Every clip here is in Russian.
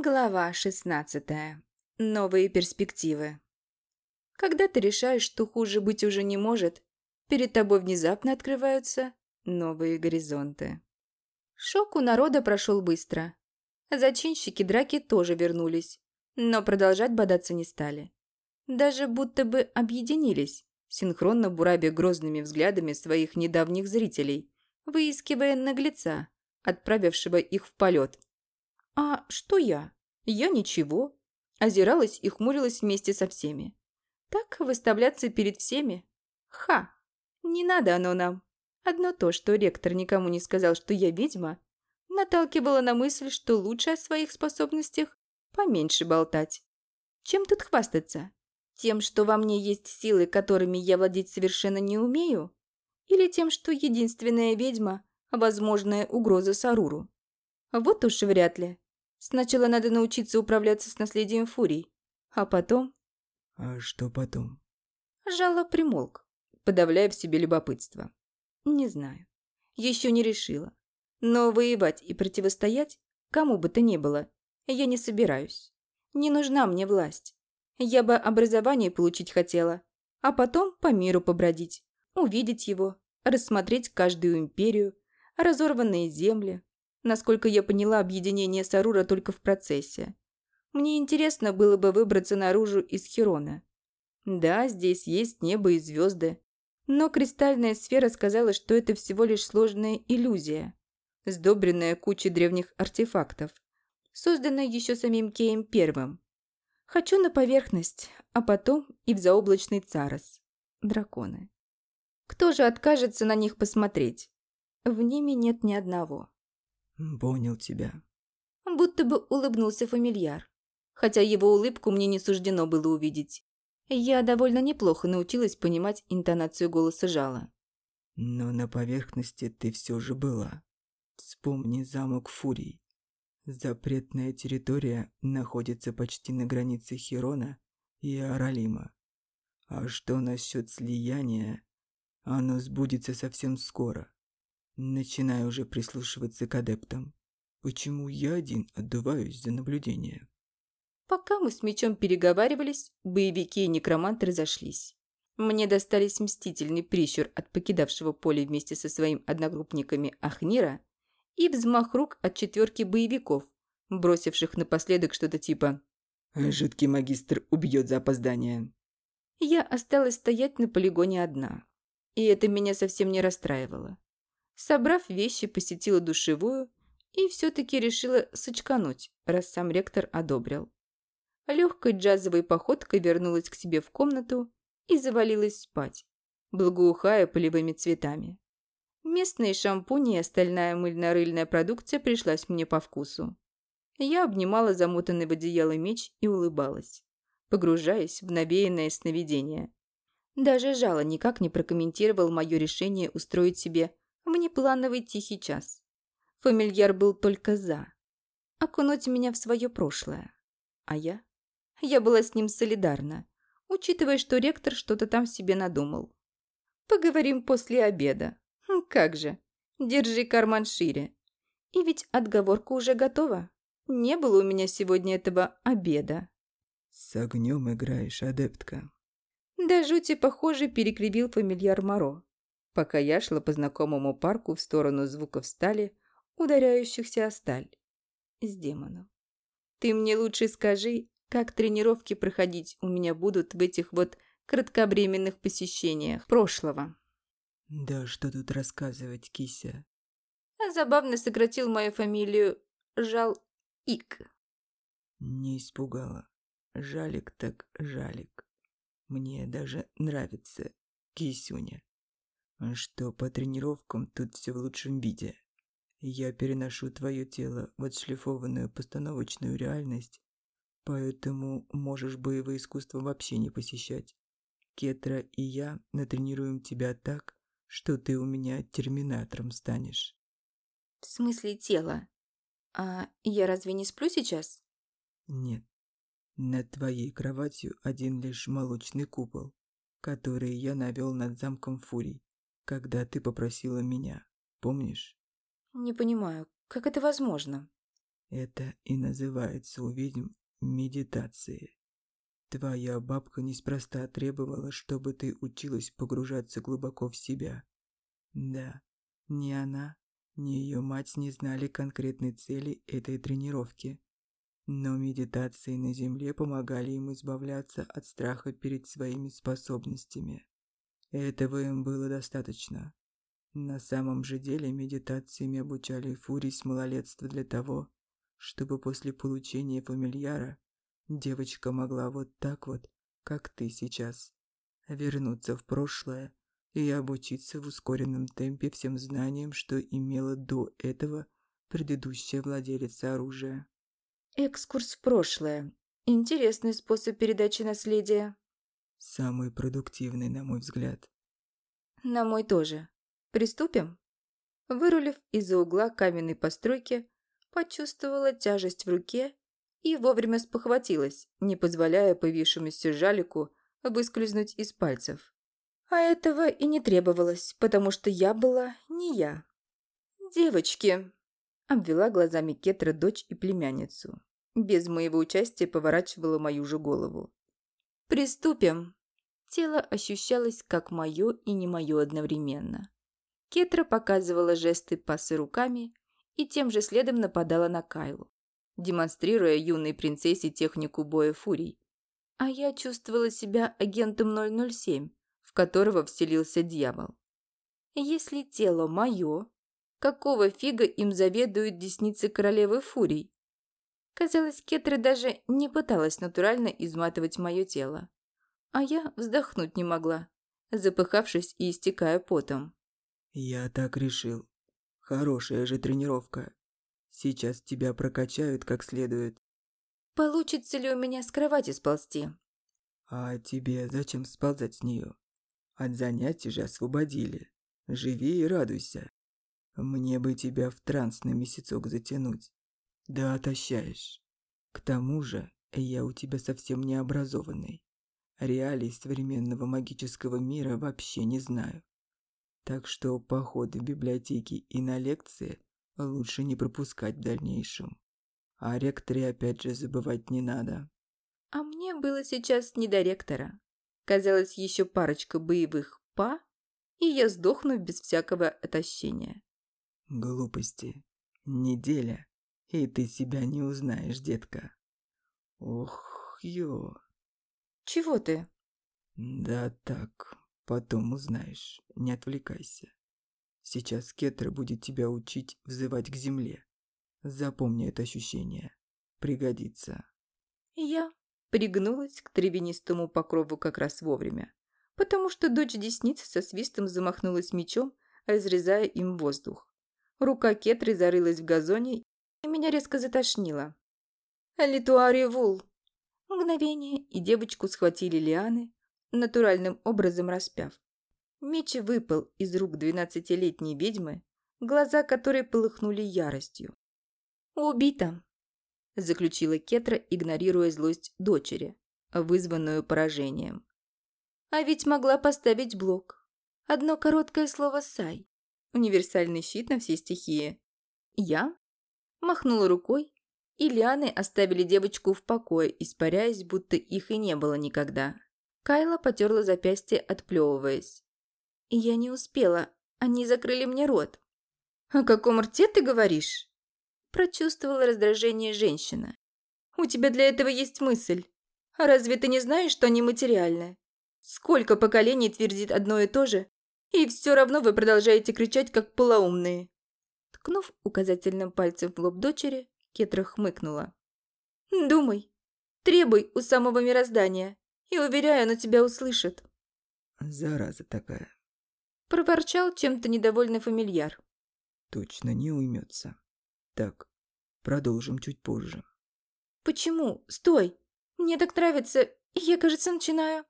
Глава 16. Новые перспективы. Когда ты решаешь, что хуже быть уже не может, перед тобой внезапно открываются новые горизонты. Шок у народа прошел быстро. Зачинщики драки тоже вернулись, но продолжать бодаться не стали. Даже будто бы объединились, синхронно бурабя грозными взглядами своих недавних зрителей, выискивая наглеца, отправившего их в полет – а что я? Я ничего. Озиралась и хмурилась вместе со всеми. Так выставляться перед всеми? Ха! Не надо оно нам. Одно то, что ректор никому не сказал, что я ведьма, наталкивало на мысль, что лучше о своих способностях поменьше болтать. Чем тут хвастаться? Тем, что во мне есть силы, которыми я владеть совершенно не умею? Или тем, что единственная ведьма – возможная угроза Саруру? Вот уж вряд ли. Сначала надо научиться управляться с наследием фурий, а потом... А что потом? Жало примолк, подавляя в себе любопытство. Не знаю. Еще не решила. Но воевать и противостоять, кому бы то ни было, я не собираюсь. Не нужна мне власть. Я бы образование получить хотела, а потом по миру побродить, увидеть его, рассмотреть каждую империю, разорванные земли, Насколько я поняла, объединение Сарура только в процессе. Мне интересно было бы выбраться наружу из Херона. Да, здесь есть небо и звезды. Но кристальная сфера сказала, что это всего лишь сложная иллюзия, сдобренная кучей древних артефактов, созданная еще самим Кеем Первым. Хочу на поверхность, а потом и в заоблачный царос. Драконы. Кто же откажется на них посмотреть? В ними нет ни одного. «Понял тебя». Будто бы улыбнулся фамильяр. Хотя его улыбку мне не суждено было увидеть. Я довольно неплохо научилась понимать интонацию голоса жала. «Но на поверхности ты все же была. Вспомни замок Фурий. Запретная территория находится почти на границе Хирона и Аралима. А что насчет слияния? Оно сбудется совсем скоро. Начинаю уже прислушиваться к адептам. Почему я один отдуваюсь за наблюдение? Пока мы с мечом переговаривались, боевики и некроманты разошлись. Мне достались мстительный прищур от покидавшего поле вместе со своими одногруппниками Ахнира и взмах рук от четверки боевиков, бросивших напоследок что-то типа «Жидкий магистр убьет за опоздание». Я осталась стоять на полигоне одна, и это меня совсем не расстраивало. Собрав вещи, посетила душевую и все-таки решила сочкануть, раз сам ректор одобрил. Легкой джазовой походкой вернулась к себе в комнату и завалилась спать, благоухая полевыми цветами. Местные шампуни и остальная мыльно-рыльная продукция пришлась мне по вкусу. Я обнимала замотанный в одеяло меч и улыбалась, погружаясь в навеянное сновидение. Даже Жало никак не прокомментировал мое решение устроить себе внеплановый тихий час. Фамильяр был только за. Окунуть меня в свое прошлое. А я? Я была с ним солидарна, учитывая, что ректор что-то там себе надумал. Поговорим после обеда. Как же. Держи карман шире. И ведь отговорка уже готова. Не было у меня сегодня этого обеда. С огнем играешь, адептка. Да жути, похоже, перекривил фамильяр Моро пока я шла по знакомому парку в сторону звуков стали, ударяющихся о сталь. С демоном. Ты мне лучше скажи, как тренировки проходить у меня будут в этих вот кратковременных посещениях прошлого. Да что тут рассказывать, кися. Забавно сократил мою фамилию Жал Ик. Не испугала. Жалик так жалик. Мне даже нравится кисюня что по тренировкам тут все в лучшем виде. Я переношу твое тело в отшлифованную постановочную реальность, поэтому можешь боевые искусства вообще не посещать. Кетра и я натренируем тебя так, что ты у меня терминатором станешь. В смысле тела? А я разве не сплю сейчас? Нет. Над твоей кроватью один лишь молочный купол, который я навел над замком Фурий когда ты попросила меня, помнишь? Не понимаю, как это возможно? Это и называется у ведьм медитацией. Твоя бабка неспроста требовала, чтобы ты училась погружаться глубоко в себя. Да, ни она, ни ее мать не знали конкретной цели этой тренировки. Но медитации на Земле помогали им избавляться от страха перед своими способностями. Этого им было достаточно. На самом же деле медитациями обучали Фурий с малолетства для того, чтобы после получения фамильяра девочка могла вот так вот, как ты сейчас, вернуться в прошлое и обучиться в ускоренном темпе всем знаниям, что имела до этого предыдущая владелица оружия. Экскурс в прошлое. Интересный способ передачи наследия. Самый продуктивный, на мой взгляд. На мой тоже. Приступим? Вырулив из-за угла каменной постройки, почувствовала тяжесть в руке и вовремя спохватилась, не позволяя повисшемуся жалику выскользнуть из пальцев. А этого и не требовалось, потому что я была не я. «Девочки!» – обвела глазами Кетра дочь и племянницу. Без моего участия поворачивала мою же голову. «Приступим!» Тело ощущалось как мое и не мое одновременно. Кетра показывала жесты пасы руками и тем же следом нападала на Кайлу демонстрируя юной принцессе технику боя фурий. А я чувствовала себя агентом 007, в которого вселился дьявол. Если тело мое, какого фига им заведуют десницы королевы фурий? Казалось, Кетра даже не пыталась натурально изматывать мое тело. А я вздохнуть не могла, запыхавшись и истекая потом. «Я так решил. Хорошая же тренировка. Сейчас тебя прокачают как следует. Получится ли у меня с кровати сползти? А тебе зачем сползать с нее? От занятий же освободили. Живи и радуйся. Мне бы тебя в транс на месяцок затянуть. Да отощаешь. К тому же, я у тебя совсем не образованный. Реалий современного магического мира вообще не знаю. Так что походы в библиотеки и на лекции лучше не пропускать в дальнейшем. А ректоре опять же забывать не надо. А мне было сейчас не до ректора. Казалось, еще парочка боевых «па», и я сдохну без всякого отощения. Глупости. Неделя, и ты себя не узнаешь, детка. Ох, ё. Чего ты? Да так, потом узнаешь, не отвлекайся. Сейчас Кетра будет тебя учить взывать к земле. Запомни это ощущение. Пригодится. Я пригнулась к травянистому покрову как раз вовремя, потому что дочь десницы со свистом замахнулась мечом, разрезая им воздух. Рука Кетры зарылась в газоне, и меня резко затошнило. «Литуари Вул!» Мгновение, и девочку схватили лианы, натуральным образом распяв. Меч выпал из рук двенадцатилетней ведьмы, глаза которой полыхнули яростью. «Убита!» – заключила Кетра, игнорируя злость дочери, вызванную поражением. «А ведь могла поставить блок. Одно короткое слово «сай». Универсальный щит на все стихии. Я махнула рукой, и лианы оставили девочку в покое, испаряясь, будто их и не было никогда. Кайла потерла запястье, отплевываясь. Я не успела, они закрыли мне рот. «О каком рте ты говоришь?» Прочувствовала раздражение женщина. «У тебя для этого есть мысль. А разве ты не знаешь, что они материальны? Сколько поколений твердит одно и то же, и все равно вы продолжаете кричать, как полоумные». Ткнув указательным пальцем в лоб дочери, Кетра хмыкнула. «Думай, требуй у самого мироздания, и, уверяю, оно тебя услышит». «Зараза такая», Проворчал чем-то недовольный фамильяр. Точно не уймется. Так, продолжим чуть позже. Почему? Стой! Мне так нравится, я, кажется, начинаю.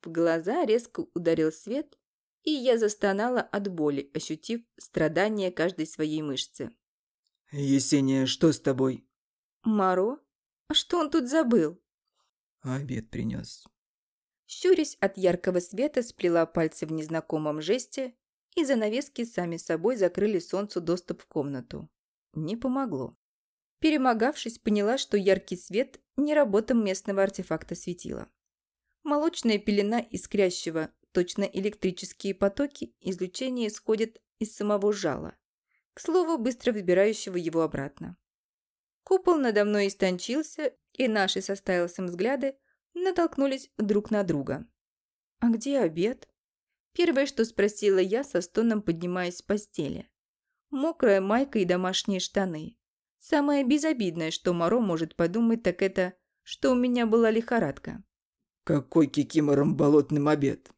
В глаза резко ударил свет, и я застонала от боли, ощутив страдания каждой своей мышцы. «Есения, что с тобой?» «Маро? А что он тут забыл?» «Обед принес. Щурясь от яркого света, сплела пальцы в незнакомом жесте, и занавески сами собой закрыли солнцу доступ в комнату. Не помогло. Перемогавшись, поняла, что яркий свет не работа местного артефакта светила. Молочная пелена искрящего, точно электрические потоки, излучения исходят из самого жала, к слову, быстро выбирающего его обратно. Купол надо мной истончился, и наши со Стайлсом взгляды натолкнулись друг на друга. «А где обед?» Первое, что спросила я, со стоном поднимаясь с постели. Мокрая майка и домашние штаны. Самое безобидное, что Моро может подумать, так это, что у меня была лихорадка. «Какой кикимором болотным обед?»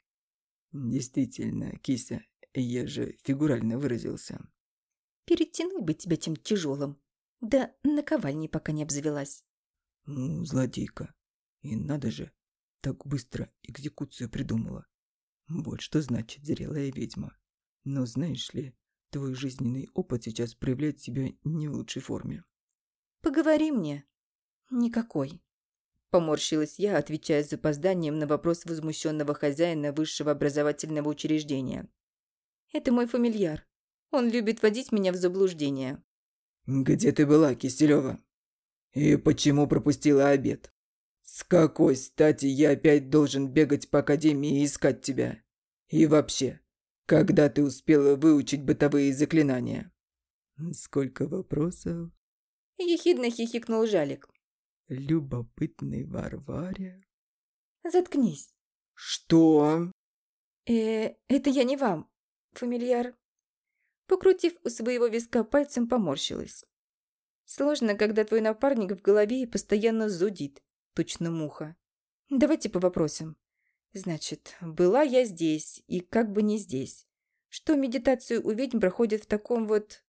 «Действительно, кися, я же фигурально выразился». «Перетянуть бы тебя чем тяжелым. Да наковальней пока не обзавелась». «Ну, злодейка. И надо же, так быстро экзекуцию придумала. Вот что значит зрелая ведьма. Но знаешь ли, твой жизненный опыт сейчас проявляет себя не в лучшей форме. «Поговори мне». «Никакой». Поморщилась я, отвечая с запозданием на вопрос возмущенного хозяина высшего образовательного учреждения. «Это мой фамильяр. Он любит водить меня в заблуждение». «Где ты была, Киселева? И почему пропустила обед?» «С какой стати я опять должен бегать по академии и искать тебя? И вообще, когда ты успела выучить бытовые заклинания?» «Сколько вопросов?» Ехидно хихикнул Жалик. «Любопытный Варваре?» «Заткнись». «Что?» «Э, это я не вам, фамильяр». Покрутив у своего виска пальцем, поморщилась. Сложно, когда твой напарник в голове и постоянно зудит точно муха. Давайте по вопросам. Значит, была я здесь, и как бы не здесь. Что медитацию у ведьм проходит в таком вот...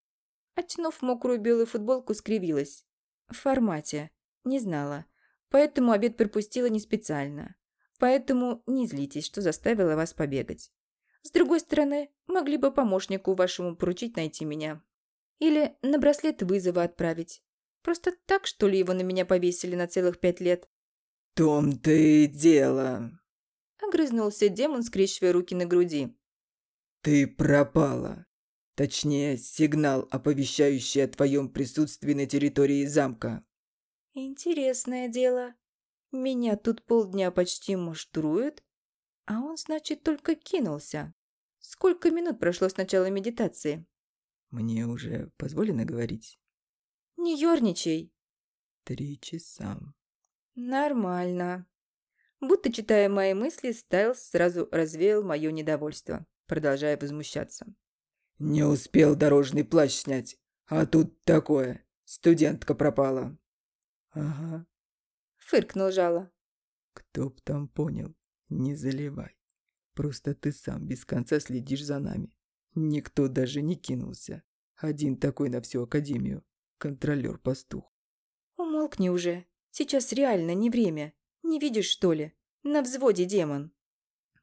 Оттянув мокрую белую футболку, скривилась. В формате. Не знала. Поэтому обед пропустила не специально. Поэтому не злитесь, что заставила вас побегать. С другой стороны, могли бы помощнику вашему поручить найти меня. Или на браслет вызова отправить. Просто так, что ли, его на меня повесили на целых пять лет? том-то и дело!» Огрызнулся демон, скрещивая руки на груди. «Ты пропала. Точнее, сигнал, оповещающий о твоем присутствии на территории замка». «Интересное дело. Меня тут полдня почти муштруют, а он, значит, только кинулся. Сколько минут прошло с начала медитации?» «Мне уже позволено говорить?» «Не ерничай». «Три часа». «Нормально». Будто читая мои мысли, Стайлс сразу развеял мое недовольство, продолжая возмущаться. «Не успел дорожный плащ снять, а тут такое. Студентка пропала». «Ага», — фыркнул жало. «Кто б там понял, не заливай. Просто ты сам без конца следишь за нами. Никто даже не кинулся. Один такой на всю академию. Контролер-пастух». «Умолкни уже», Сейчас реально не время. Не видишь, что ли? На взводе демон.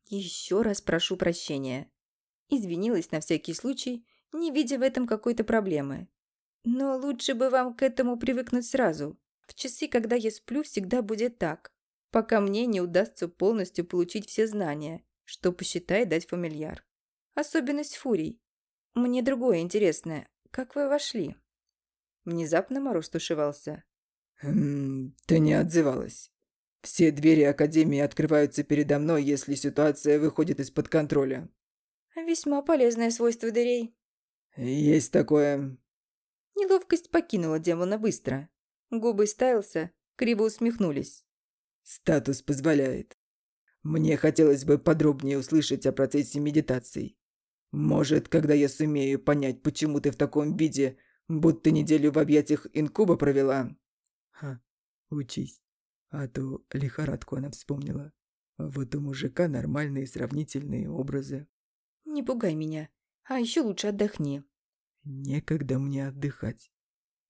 Еще раз прошу прощения. Извинилась на всякий случай, не видя в этом какой-то проблемы. Но лучше бы вам к этому привыкнуть сразу. В часы, когда я сплю, всегда будет так. Пока мне не удастся полностью получить все знания, что посчитает дать фамильяр. Особенность фурий. Мне другое интересное. Как вы вошли? Внезапно Мороз тушевался. Эм, ты не отзывалась. Все двери Академии открываются передо мной, если ситуация выходит из-под контроля. Весьма полезное свойство дырей. Есть такое. Неловкость покинула демона быстро. Губы Стайлса криво усмехнулись. Статус позволяет. Мне хотелось бы подробнее услышать о процессе медитации. Может, когда я сумею понять, почему ты в таком виде, будто неделю в объятиях инкуба провела, Ха, учись. А то лихорадку она вспомнила. Вот у мужика нормальные сравнительные образы. Не пугай меня. А еще лучше отдохни. Некогда мне отдыхать.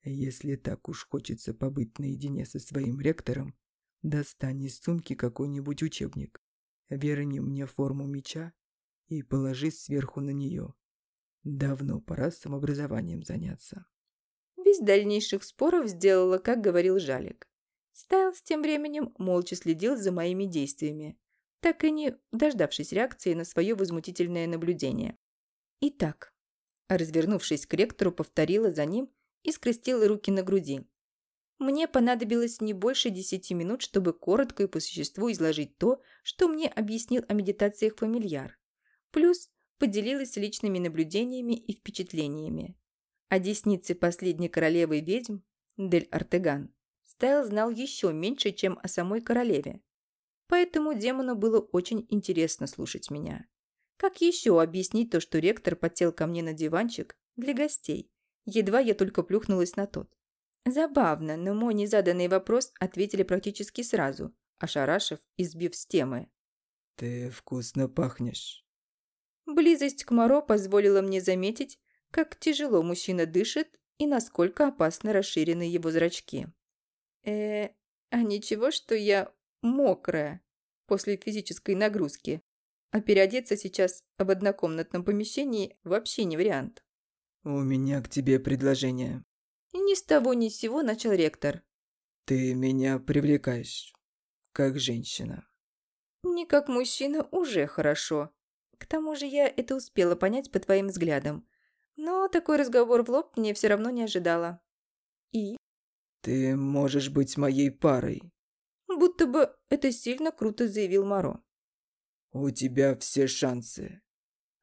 Если так уж хочется побыть наедине со своим ректором, достань из сумки какой-нибудь учебник, верни мне форму меча и положи сверху на нее. Давно пора самообразованием заняться без дальнейших споров сделала, как говорил Жалик. Стайлс тем временем молча следил за моими действиями, так и не дождавшись реакции на свое возмутительное наблюдение. Итак, развернувшись к ректору, повторила за ним и скрестила руки на груди. Мне понадобилось не больше десяти минут, чтобы коротко и по существу изложить то, что мне объяснил о медитациях фамильяр. Плюс поделилась личными наблюдениями и впечатлениями. О деснице последней королевы ведьм, Дель Артеган, Стайл знал еще меньше, чем о самой королеве. Поэтому демону было очень интересно слушать меня. Как еще объяснить то, что ректор подсел ко мне на диванчик для гостей? Едва я только плюхнулась на тот. Забавно, но мой незаданный вопрос ответили практически сразу, ошарашив и сбив с темы. «Ты вкусно пахнешь». Близость к Моро позволила мне заметить, как тяжело мужчина дышит и насколько опасно расширены его зрачки. э а ничего, что я мокрая после физической нагрузки, а переодеться сейчас в однокомнатном помещении вообще не вариант. «У меня к тебе предложение». Ни с того ни с сего начал ректор. «Ты меня привлекаешь, как женщина». «Не как мужчина уже хорошо. К тому же я это успела понять по твоим взглядам. Но такой разговор в лоб мне все равно не ожидала. И? Ты можешь быть моей парой. Будто бы это сильно круто заявил Моро. У тебя все шансы.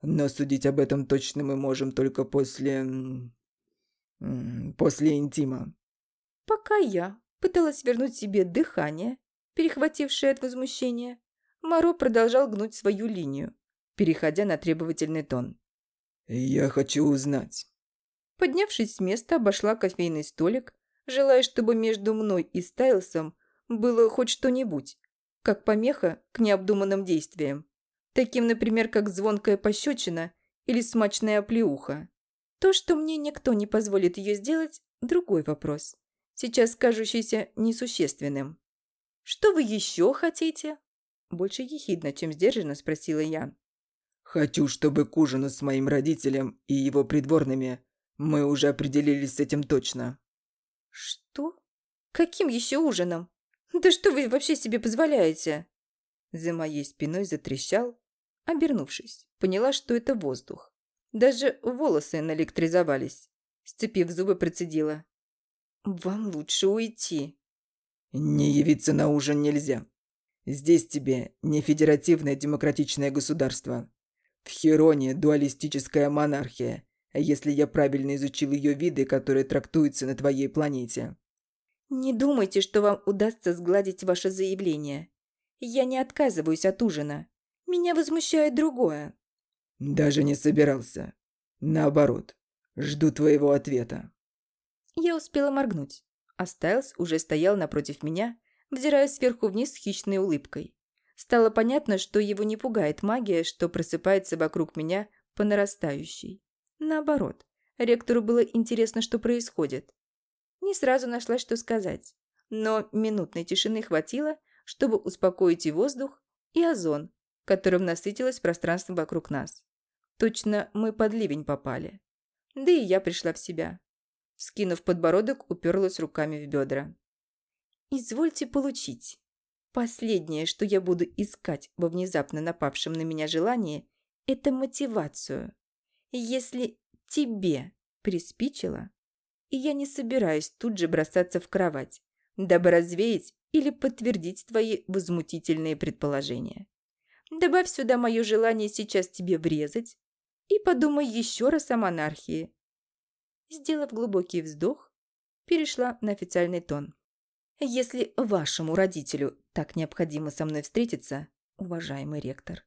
Но судить об этом точно мы можем только после... после интима. Пока я пыталась вернуть себе дыхание, перехватившее от возмущения, Моро продолжал гнуть свою линию, переходя на требовательный тон. «Я хочу узнать». Поднявшись с места, обошла кофейный столик, желая, чтобы между мной и Стайлсом было хоть что-нибудь, как помеха к необдуманным действиям. Таким, например, как звонкая пощечина или смачная оплеуха. То, что мне никто не позволит ее сделать, другой вопрос, сейчас кажущийся несущественным. «Что вы еще хотите?» Больше ехидно, чем сдержанно спросила я. Хочу, чтобы к ужину с моим родителем и его придворными мы уже определились с этим точно». «Что? Каким еще ужином? Да что вы вообще себе позволяете?» За моей спиной затрещал, обернувшись, поняла, что это воздух. Даже волосы наэлектризовались. Сцепив зубы, процедила. «Вам лучше уйти». «Не явиться на ужин нельзя. Здесь тебе не федеративное демократичное государство. В Хероне дуалистическая монархия, если я правильно изучил ее виды, которые трактуются на твоей планете. Не думайте, что вам удастся сгладить ваше заявление. Я не отказываюсь от ужина. Меня возмущает другое. Даже не собирался. Наоборот, жду твоего ответа. Я успела моргнуть, а Стайлз уже стоял напротив меня, взирая сверху вниз с хищной улыбкой. Стало понятно, что его не пугает магия, что просыпается вокруг меня по нарастающей. Наоборот, ректору было интересно, что происходит. Не сразу нашла, что сказать. Но минутной тишины хватило, чтобы успокоить и воздух, и озон, которым насытилось пространство вокруг нас. Точно мы под ливень попали. Да и я пришла в себя. Скинув подбородок, уперлась руками в бедра. «Извольте получить». Последнее, что я буду искать во внезапно напавшем на меня желании, это мотивацию. Если тебе приспичило, и я не собираюсь тут же бросаться в кровать, дабы развеять или подтвердить твои возмутительные предположения. Добавь сюда мое желание сейчас тебе врезать и подумай еще раз о монархии. Сделав глубокий вздох, перешла на официальный тон. Если вашему родителю так необходимо со мной встретиться, уважаемый ректор,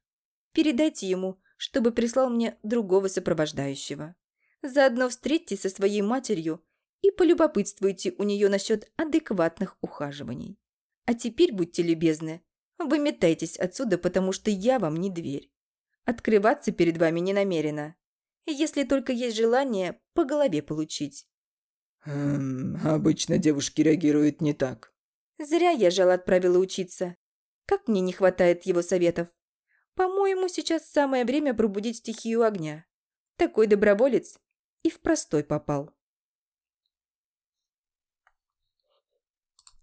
передайте ему, чтобы прислал мне другого сопровождающего. Заодно встретьте со своей матерью и полюбопытствуйте у нее насчет адекватных ухаживаний. А теперь будьте любезны, выметайтесь отсюда, потому что я вам не дверь. Открываться перед вами не намерена, если только есть желание по голове получить. Эм, обычно девушки реагируют не так. Зря я Жал отправила учиться. Как мне не хватает его советов. По-моему, сейчас самое время пробудить стихию огня. Такой доброволец и в простой попал.